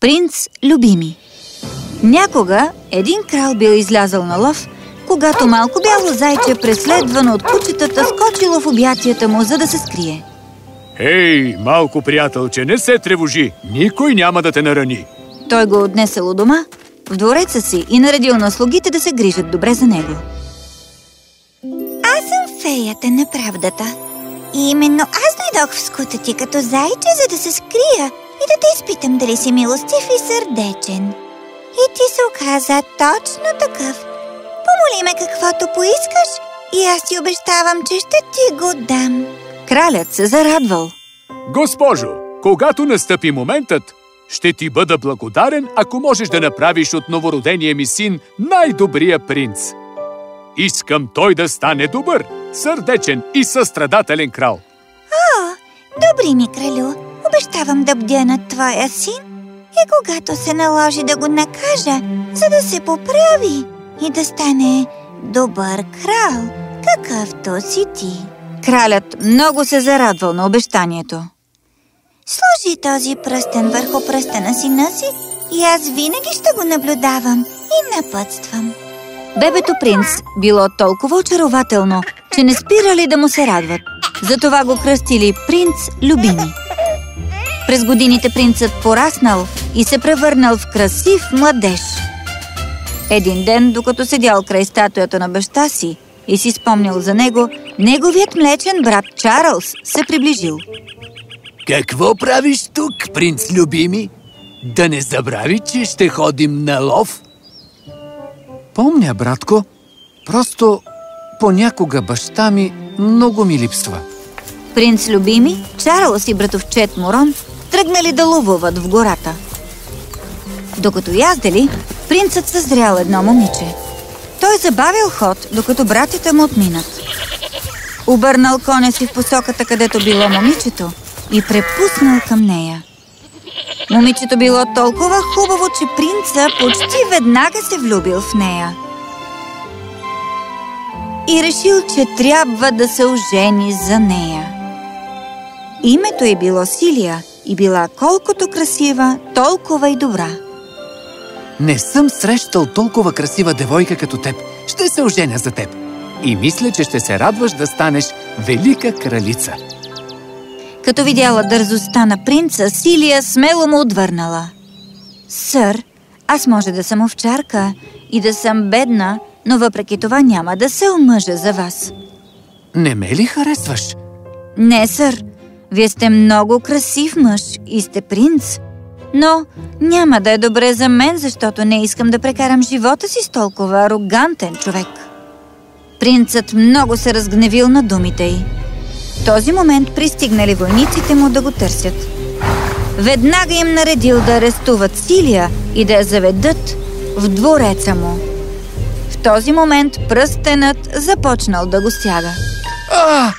Принц Любими Някога един крал бил излязъл на лов, когато малко бяло зайче, преследвано от кучетата, скочило в обятията му, за да се скрие. Ей, малко приятелче, не се тревожи! Никой няма да те нарани! Той го отнесъл у дома, в двореца си и наредил на слугите да се грижат добре за него. Аз съм феята на правдата. И именно аз дойдох в скута ти като зайче, за да се скрия и да те изпитам дали си милостив и сърдечен. И ти се оказа точно такъв. Помоли ме каквото поискаш и аз ти обещавам, че ще ти го дам. Кралят се зарадвал. Госпожо, когато настъпи моментът, ще ти бъда благодарен, ако можеш да направиш от новородения ми син най-добрия принц. Искам той да стане добър, сърдечен и състрадателен крал. О, добри ми, кралю, обещавам да бдя над твоя син и когато се наложи да го накажа, за да се поправи и да стане добър крал, какъвто си ти. Кралят много се зарадвал на обещанието. Сложи този пръстен върху пръстена сина си и аз винаги ще го наблюдавам и напътствам. Бебето принц било толкова очарователно, че не спирали да му се радват. Затова го кръстили принц Любими. През годините принцът пораснал и се превърнал в красив младеж. Един ден, докато седял край статуята на баща си и си спомнял за него, неговият млечен брат Чарлз се приближил. Какво правиш тук, принц любими? Да не забрави, че ще ходим на лов? Помня, братко. Просто понякога баща ми много ми липсва. Принц Любими, Чарлз и братовчет Морон тръгнали да ловуват в гората. Докато яздели, принцът съзрял едно момиче. Той забавил ход, докато братите му отминат. Обърнал коня си в посоката, където било момичето и препуснал към нея. Момичето било толкова хубаво, че принца почти веднага се влюбил в нея. И решил, че трябва да се ожени за нея. Името й било Силия и била колкото красива, толкова и добра. Не съм срещал толкова красива девойка като теб. Ще се оженя за теб. И мисля, че ще се радваш да станеш велика кралица. Като видяла дързостта на принца, Силия смело му отвърнала. Сър, аз може да съм овчарка и да съм бедна, но въпреки това няма да се омъжа за вас. Не ме ли харесваш? Не, сър. Вие сте много красив мъж и сте принц. Но няма да е добре за мен, защото не искам да прекарам живота си с толкова арогантен човек. Принцът много се разгневил на думите й. В този момент пристигнали войниците му да го търсят. Веднага им наредил да арестуват Силия и да я заведат в двореца му. Този момент пръстенът започнал да го сяга. А!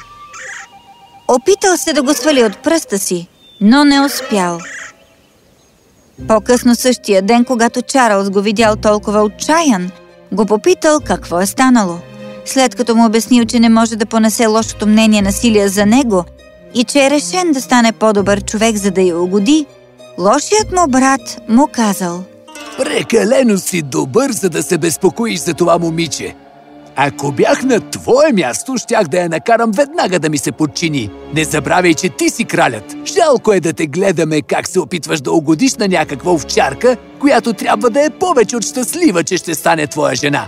Опитал се да го свали от пръста си, но не успял. По-късно същия ден, когато Чарлз го видял толкова отчаян, го попитал какво е станало. След като му обяснил, че не може да понесе лошото мнение на Силия за него и че е решен да стане по-добър човек, за да я угоди, лошият му брат му казал Прекалено си добър, за да се безпокоиш за това момиче. Ако бях на твое място, щях да я накарам веднага да ми се подчини. Не забравяй, че ти си кралят. Жалко е да те гледаме как се опитваш да угодиш на някаква овчарка, която трябва да е повече от щастлива, че ще стане твоя жена.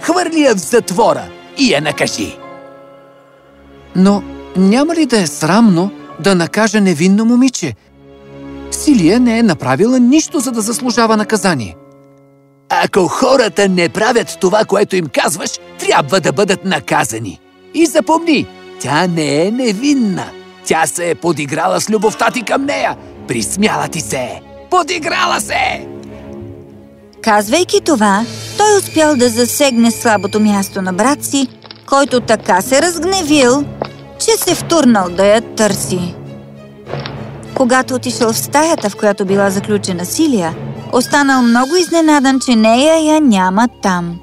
Хвърли я в затвора и я накажи. Но няма ли да е срамно да накажа невинно момиче? Силия не е направила нищо, за да заслужава наказание. Ако хората не правят това, което им казваш, трябва да бъдат наказани. И запомни, тя не е невинна. Тя се е подиграла с любовта ти към нея. Присмяла ти се. Подиграла се! Казвайки това, той успял да засегне слабото място на брат си, който така се разгневил, че се втурнал да я търси. Когато отишъл в стаята, в която била заключена Силия, останал много изненадан, че нея я няма там.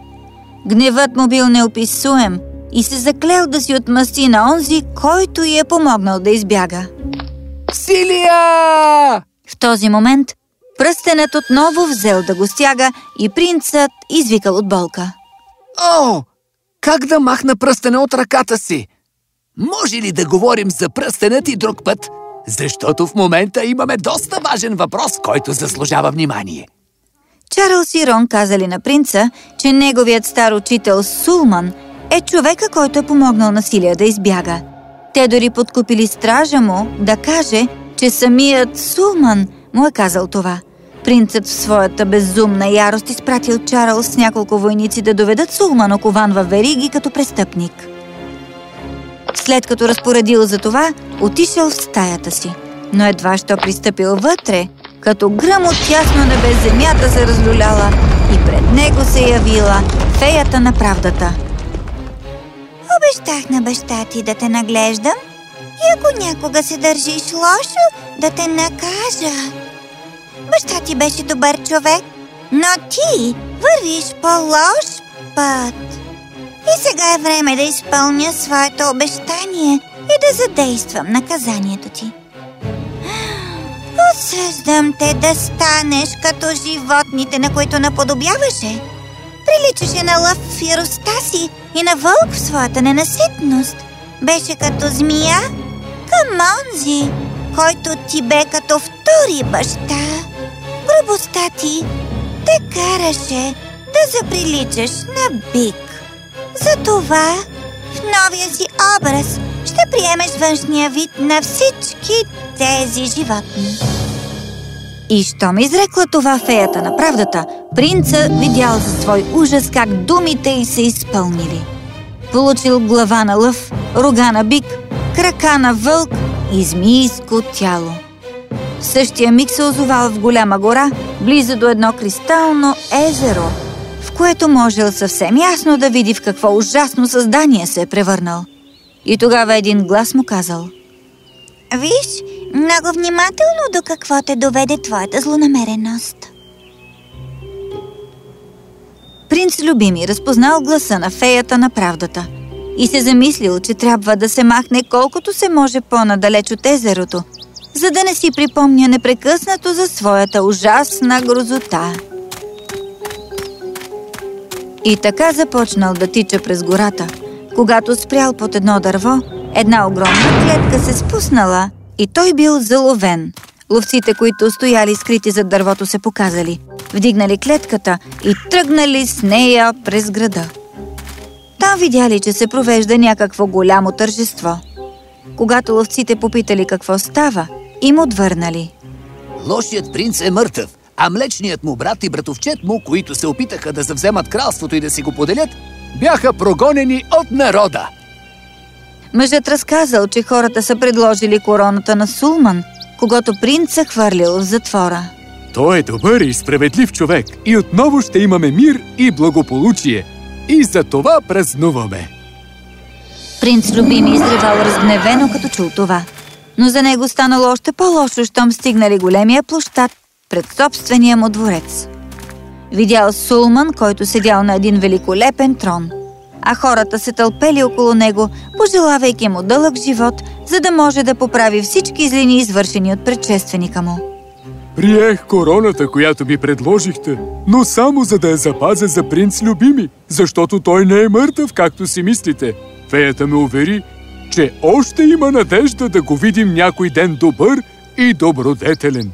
Гневът му бил неописуем и се заклел да си отмъсти на онзи, който й е помогнал да избяга. Силия! В този момент пръстенът отново взел да го стяга и принцът извикал от болка. О, как да махна пръстена от ръката си? Може ли да говорим за пръстенът и друг път? Защото в момента имаме доста важен въпрос, който заслужава внимание. Чарлз и Рон казали на принца, че неговият стар учител Сулман е човека, който е помогнал на Силия да избяга. Те дори подкупили стража му да каже, че самият Сулман му е казал това. Принцът в своята безумна ярост изпратил Чарлз с няколко войници да доведат Сулман окован във вериги като престъпник. След като разпоредил за това, отишъл в стаята си. Но едва що пристъпил вътре, като гръм от ясно небе земята се разлюляла и пред него се явила феята на правдата. Обещах на баща ти да те наглеждам и ако някога се държиш лошо, да те накажа. Баща ти беше добър човек, но ти вървиш по лош път. И сега е време да изпълня своето обещание и да задействам наказанието ти. Осъждам те да станеш като животните, на които наподобяваше. Приличаше на лъв в яроста си и на вълк в своята ненаситност. Беше като змия към онзи, който ти бе като втори баща. Грубостта ти те караше да заприличаш на бик. Затова в новия си образ ще приемеш външния вид на всички тези животни. И щом изрекла това феята на правдата, принца видял за свой ужас как думите й се изпълнили. Получил глава на лъв, рога на бик, крака на вълк и змийско тяло. В същия миг се озовал в голяма гора, близо до едно кристално езеро, в което можел съвсем ясно да види в какво ужасно създание се е превърнал. И тогава един глас му казал Виж, много внимателно до какво те доведе твоята злонамереност. Принц Любими разпознал гласа на феята на правдата и се замислил, че трябва да се махне колкото се може по-надалеч от езерото, за да не си припомня непрекъснато за своята ужасна грозота. И така започнал да тича през гората. Когато спрял под едно дърво, една огромна клетка се спуснала и той бил заловен. Ловците, които стояли скрити зад дървото, се показали. Вдигнали клетката и тръгнали с нея през града. Там видяли, че се провежда някакво голямо тържество. Когато ловците попитали какво става, им отвърнали. Лошият принц е мъртъв, а млечният му брат и братовчет му, които се опитаха да завземат кралството и да си го поделят, бяха прогонени от народа. Мъжът разказал, че хората са предложили короната на Сулман, когато принца хвърлил в затвора. Той е добър и справедлив човек и отново ще имаме мир и благополучие. И за това празнуваме. Принц Любими изревал разгневено, като чул това. Но за него станало още по-лошо, щом стигнали големия площад пред собствения му дворец. Видял Сулман, който седял на един великолепен трон, а хората се тълпели около него, пожелавайки му дълъг живот, за да може да поправи всички злини, извършени от предшественика му. Приех короната, която ми предложихте, но само за да я запазя за принц Любими, защото той не е мъртъв, както си мислите. Феята ме увери, че още има надежда да го видим някой ден добър и добродетелен.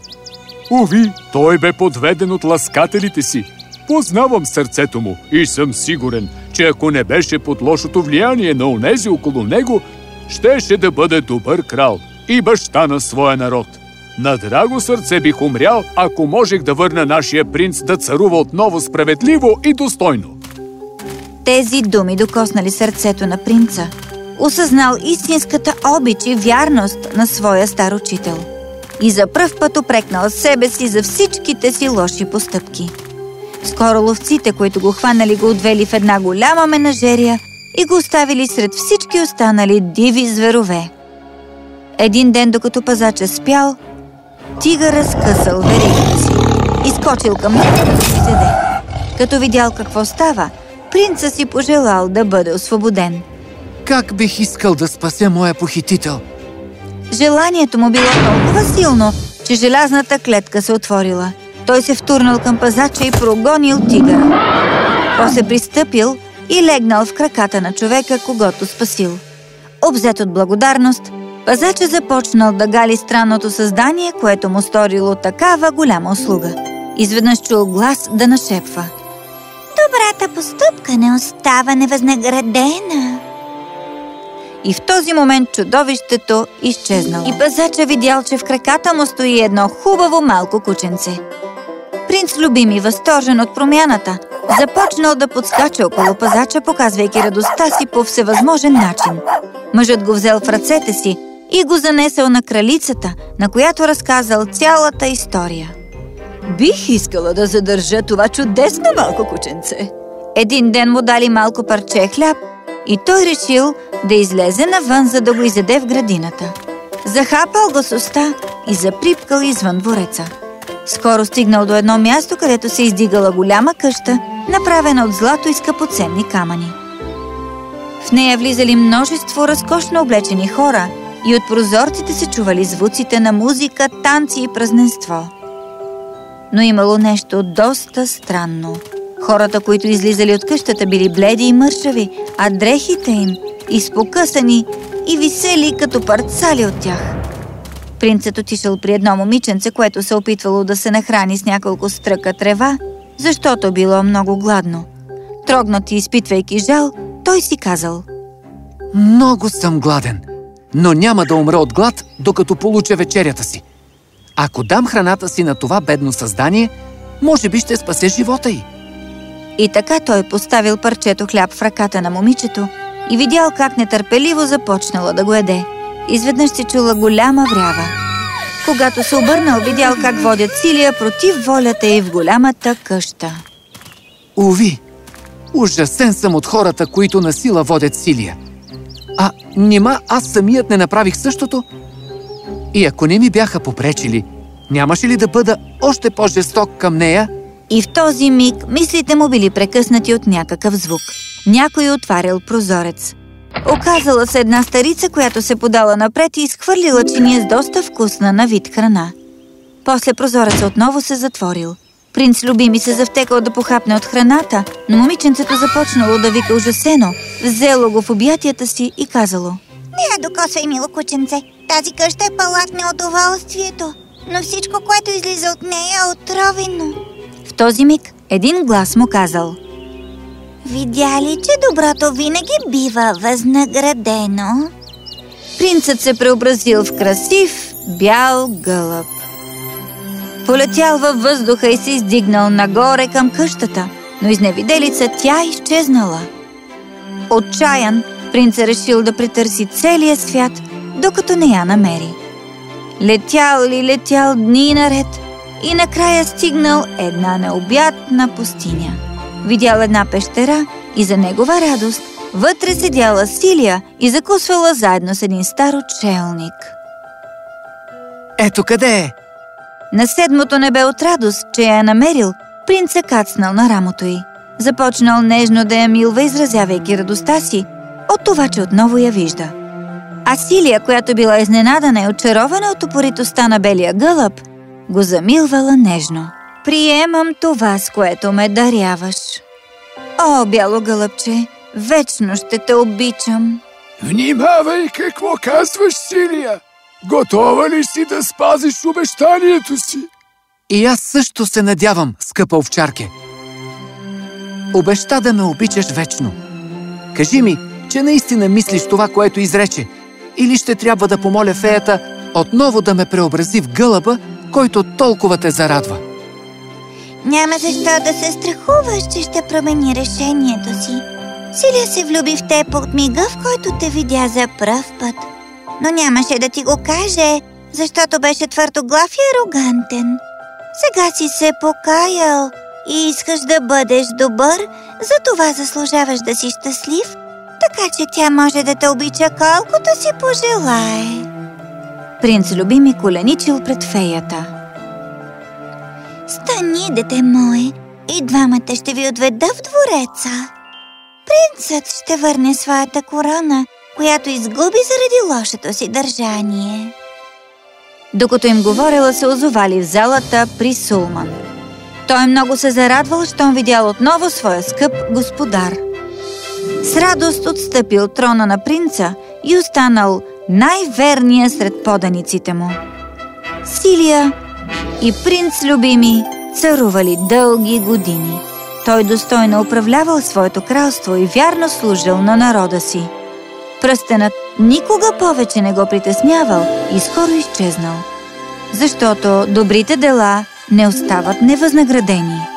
Уви, той бе подведен от ласкателите си. Познавам сърцето му и съм сигурен, че ако не беше под лошото влияние на онези около него, щеше да бъде добър крал и баща на своя народ. На драго сърце бих умрял, ако можех да върна нашия принц да царува отново справедливо и достойно. Тези думи докоснали сърцето на принца. Осъзнал истинската обич и вярност на своя стар учител. И за пръв път опрекнал себе си за всичките си лоши постъпки. Скоро ловците, които го хванали, го отвели в една голяма менажерия и го оставили сред всички останали диви зверове. Един ден, докато пазача спял, тигър разкъсал веригата си. Изкочил към него да се седе. Като видял какво става, принца си пожелал да бъде освободен. Как бих искал да спася моя похитител? Желанието му било толкова силно, че желязната клетка се отворила. Той се втурнал към пазача и прогонил тигъра. После пристъпил и легнал в краката на човека, когато спасил. Обзет от благодарност, пазача започнал да гали странното създание, което му сторило такава голяма услуга. Изведнъж чул глас да нашепва. Добрата постъпка не остава невъзнаградена. И в този момент чудовището изчезнало. И пазача видял, че в краката му стои едно хубаво малко кученце. Принц Любими, възторжен от промяната, започнал да подскача около пазача, показвайки радостта си по всевъзможен начин. Мъжът го взел в ръцете си и го занесъл на кралицата, на която разказал цялата история. Бих искала да задържа това чудесно малко кученце. Един ден му дали малко парче хляб и той решил да излезе навън, за да го изеде в градината. Захапал го с уста и заприпкал извън двореца. Скоро стигнал до едно място, където се издигала голяма къща, направена от злато и скъпоценни камъни. В нея влизали множество разкошно облечени хора и от прозорците се чували звуците на музика, танци и празненство. Но имало нещо доста странно. Хората, които излизали от къщата, били бледи и мършави, а дрехите им изпокъсани и висели като парцали от тях. Принцът отишъл при едно момиченце, което се опитвало да се нахрани с няколко стръка трева, защото било много гладно. Трогнат и изпитвайки жал, той си казал Много съм гладен, но няма да умра от глад, докато получа вечерята си. Ако дам храната си на това бедно създание, може би ще спасе живота й. И така той поставил парчето хляб в ръката на момичето и видял как нетърпеливо започнала да го еде. Изведнъж се чула голяма врява. Когато се обърнал, видял как водят Силия против волята й в голямата къща. Уви, ужасен съм от хората, които на сила водят Силия. А нима аз самият не направих същото? И ако не ми бяха попречили, нямаше ли да бъда още по-жесток към нея? И в този миг мислите му били прекъснати от някакъв звук. Някой отварял прозорец. Оказала се една старица, която се подала напред и изхвърлила чиния с доста вкусна на вид храна. После прозореца отново се затворил. Принц Любими се завтекал да похапне от храната, но момиченцето започнало да вика ужасено, взело го в обятията си и казало Не я докосвай, мило кученце. Тази къща е палат на удоволствието, но всичко, което излиза от нея е отровено. В този миг един глас му казал Видя ли, че доброто винаги бива възнаградено? Принцът се преобразил в красив бял гълъб. Полетял във въздуха и се издигнал нагоре към къщата, но изневиделица тя изчезнала. Отчаян, принца решил да претърси целия свят, докато не я намери. Летял ли летял дни наред и накрая стигнал една необятна пустиня. Видял една пещера и за негова радост вътре седяла Силия и закусвала заедно с един стар учелник. Ето къде е! На седмото небе от радост, че я е намерил, принца кацнал на рамото й. Започнал нежно да я милва, изразявайки радостта си от това, че отново я вижда. А Силия, която била изненадана и очарована от упоритостта на белия гълъб, го замилвала нежно. Приемам това, с което ме даряваш. О, бяло гълъбче, вечно ще те обичам. Внимавай какво казваш, Силия! Готова ли си да спазиш обещанието си? И аз също се надявам, скъпа овчарке. Обеща да ме обичаш вечно. Кажи ми, че наистина мислиш това, което изрече, или ще трябва да помоля феята отново да ме преобрази в гълъба, който толкова те зарадва. Няма защо да се страхуваш, че ще промени решението си. Силия се влюби в теб от мига, в който те видя за пръв път. Но нямаше да ти го каже, защото беше твърдоглав и арогантен. Сега си се покаял и искаш да бъдеш добър, затова заслужаваш да си щастлив, така че тя може да те обича колкото си пожелае. Принц Любими коленичил пред феята. Стани, дете мое, и двамата ще ви отведа в двореца. принцът ще върне своята корона, която изгуби заради лошото си държание. Докато им говорила, се озовали в залата при Сулман. Той много се зарадвал, щом видял отново своя скъп господар. С радост отстъпил от трона на принца и останал най-верния сред поданиците му. Силия и принц любими царували дълги години. Той достойно управлявал своето кралство и вярно служил на народа си. Пръстенът никога повече не го притеснявал и скоро изчезнал, защото добрите дела не остават невъзнаградени.